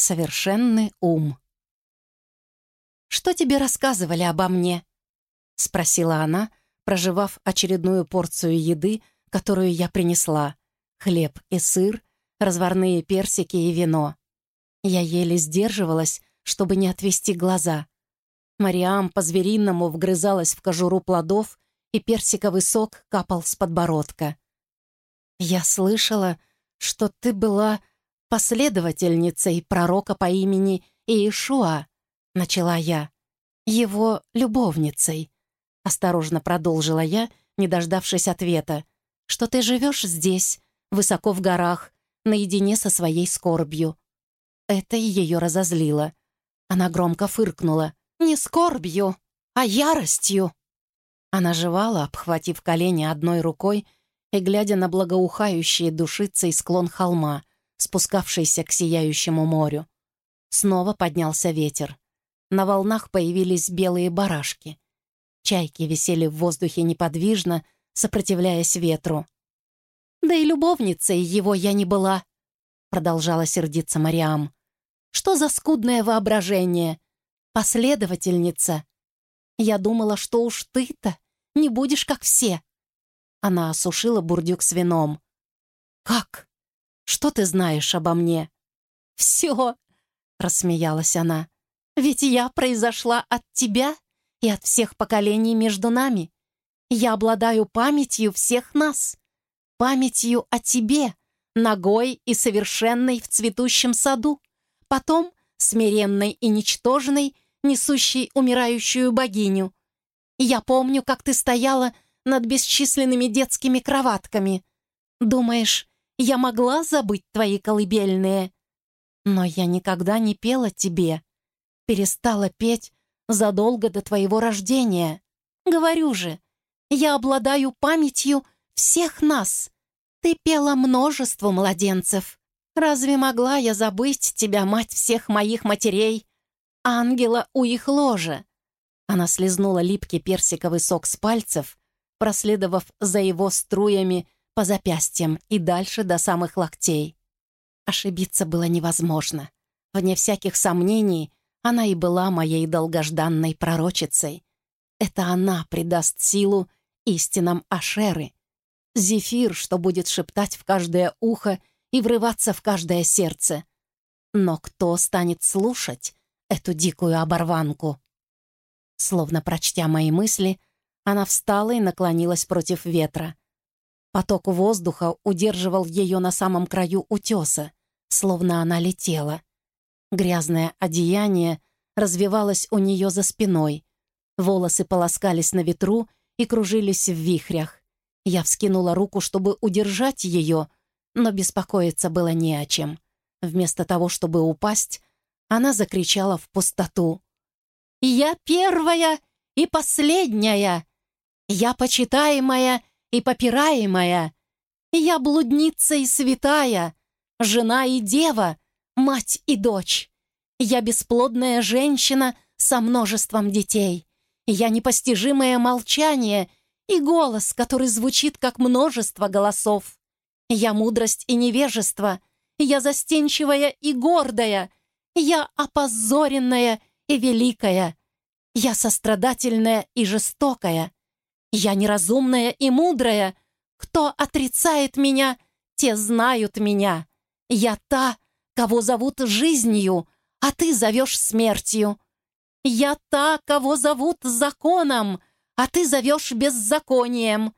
Совершенный ум. «Что тебе рассказывали обо мне?» — спросила она, проживав очередную порцию еды, которую я принесла. Хлеб и сыр, разварные персики и вино. Я еле сдерживалась, чтобы не отвести глаза. Мариам по-звериному вгрызалась в кожуру плодов, и персиковый сок капал с подбородка. «Я слышала, что ты была последовательницей пророка по имени Иешуа», — начала я. «Его любовницей», — осторожно продолжила я, не дождавшись ответа, «что ты живешь здесь, высоко в горах, наедине со своей скорбью». Это ее разозлило. Она громко фыркнула. «Не скорбью, а яростью!» Она жевала, обхватив колени одной рукой и глядя на благоухающие душицей склон холма, спускавшийся к сияющему морю. Снова поднялся ветер. На волнах появились белые барашки. Чайки висели в воздухе неподвижно, сопротивляясь ветру. «Да и любовницей его я не была», — продолжала сердиться Мариам. «Что за скудное воображение? Последовательница. Я думала, что уж ты-то не будешь как все». Она осушила бурдюк с вином. «Как? Что ты знаешь обо мне?» «Все», — рассмеялась она. «Ведь я произошла от тебя и от всех поколений между нами. Я обладаю памятью всех нас, памятью о тебе, ногой и совершенной в цветущем саду, потом смиренной и ничтожной, несущей умирающую богиню. Я помню, как ты стояла над бесчисленными детскими кроватками. Думаешь, я могла забыть твои колыбельные? Но я никогда не пела тебе. Перестала петь задолго до твоего рождения. Говорю же, я обладаю памятью всех нас. Ты пела множество младенцев. Разве могла я забыть тебя, мать всех моих матерей? Ангела у их ложа. Она слезнула липкий персиковый сок с пальцев, проследовав за его струями по запястьям и дальше до самых локтей. Ошибиться было невозможно. Вне всяких сомнений, она и была моей долгожданной пророчицей. Это она придаст силу истинам Ашеры. Зефир, что будет шептать в каждое ухо и врываться в каждое сердце. Но кто станет слушать эту дикую оборванку? Словно прочтя мои мысли, она встала и наклонилась против ветра. Поток воздуха удерживал ее на самом краю утеса, словно она летела. Грязное одеяние развивалось у нее за спиной. Волосы полоскались на ветру и кружились в вихрях. Я вскинула руку, чтобы удержать ее, но беспокоиться было не о чем. Вместо того, чтобы упасть, она закричала в пустоту. «Я первая и последняя! Я почитаемая и попираемая. Я блудница и святая, жена и дева, мать и дочь. Я бесплодная женщина со множеством детей. Я непостижимое молчание и голос, который звучит как множество голосов. Я мудрость и невежество. Я застенчивая и гордая. Я опозоренная и великая. Я сострадательная и жестокая. Я неразумная и мудрая. Кто отрицает меня, те знают меня. Я та, кого зовут жизнью, а ты зовешь смертью. Я та, кого зовут законом, а ты зовешь беззаконием.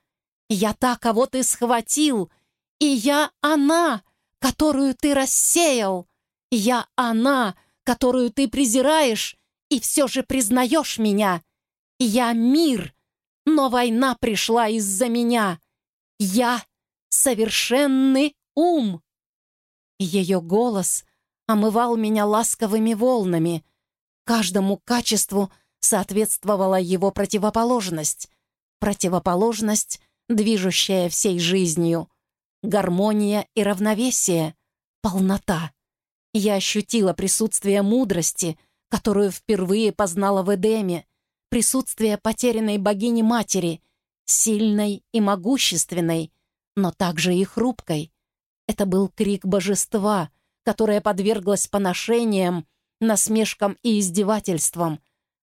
Я та, кого ты схватил, и я она, которую ты рассеял. Я она, которую ты презираешь, и все же признаешь меня. Я мир, но война пришла из-за меня. Я — совершенный ум. Ее голос омывал меня ласковыми волнами. Каждому качеству соответствовала его противоположность. Противоположность, движущая всей жизнью. Гармония и равновесие. Полнота. Я ощутила присутствие мудрости, которую впервые познала в Эдеме, присутствие потерянной богини-матери, сильной и могущественной, но также и хрупкой. Это был крик божества, которая подверглась поношениям, насмешкам и издевательствам,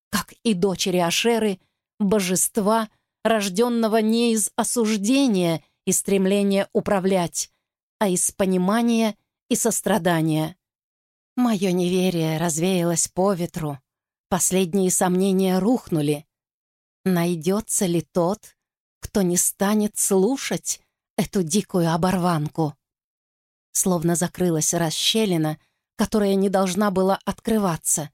как и дочери Ашеры, божества, рожденного не из осуждения и стремления управлять, а из понимания и сострадания. Мое неверие развеялось по ветру, последние сомнения рухнули. Найдется ли тот, кто не станет слушать эту дикую оборванку? Словно закрылась расщелина, которая не должна была открываться.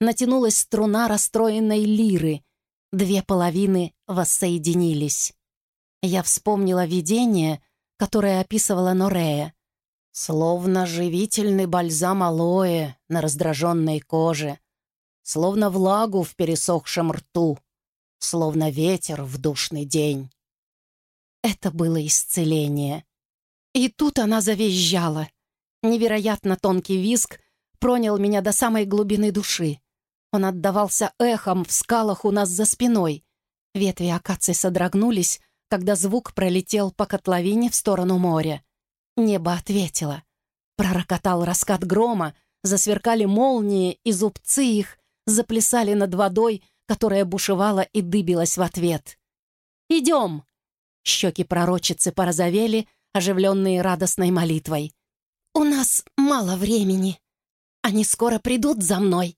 Натянулась струна расстроенной лиры. Две половины воссоединились. Я вспомнила видение, которое описывала Норея. Словно живительный бальзам алоэ на раздраженной коже, словно влагу в пересохшем рту, словно ветер в душный день. Это было исцеление. И тут она завизжала. Невероятно тонкий визг пронял меня до самой глубины души. Он отдавался эхом в скалах у нас за спиной. Ветви акации содрогнулись, когда звук пролетел по котловине в сторону моря. Небо ответило. Пророкотал раскат грома, засверкали молнии, и зубцы их заплясали над водой, которая бушевала и дыбилась в ответ. «Идем!» Щеки пророчицы порозовели, оживленные радостной молитвой. «У нас мало времени. Они скоро придут за мной».